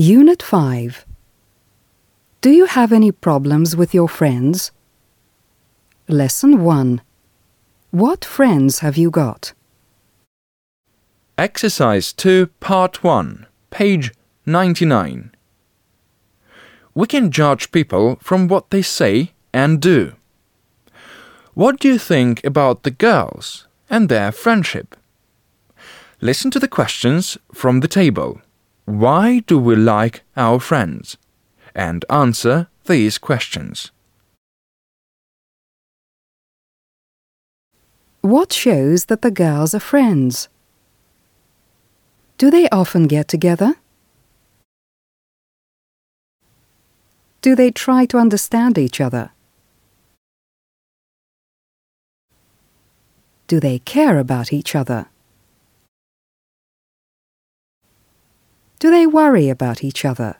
Unit 5. Do you have any problems with your friends? Lesson 1. What friends have you got? Exercise 2, Part 1, page 99. We can judge people from what they say and do. What do you think about the girls and their friendship? Listen to the questions from the table. Why do we like our friends? And answer these questions. What shows that the girls are friends? Do they often get together? Do they try to understand each other? Do they care about each other? Do they worry about each other?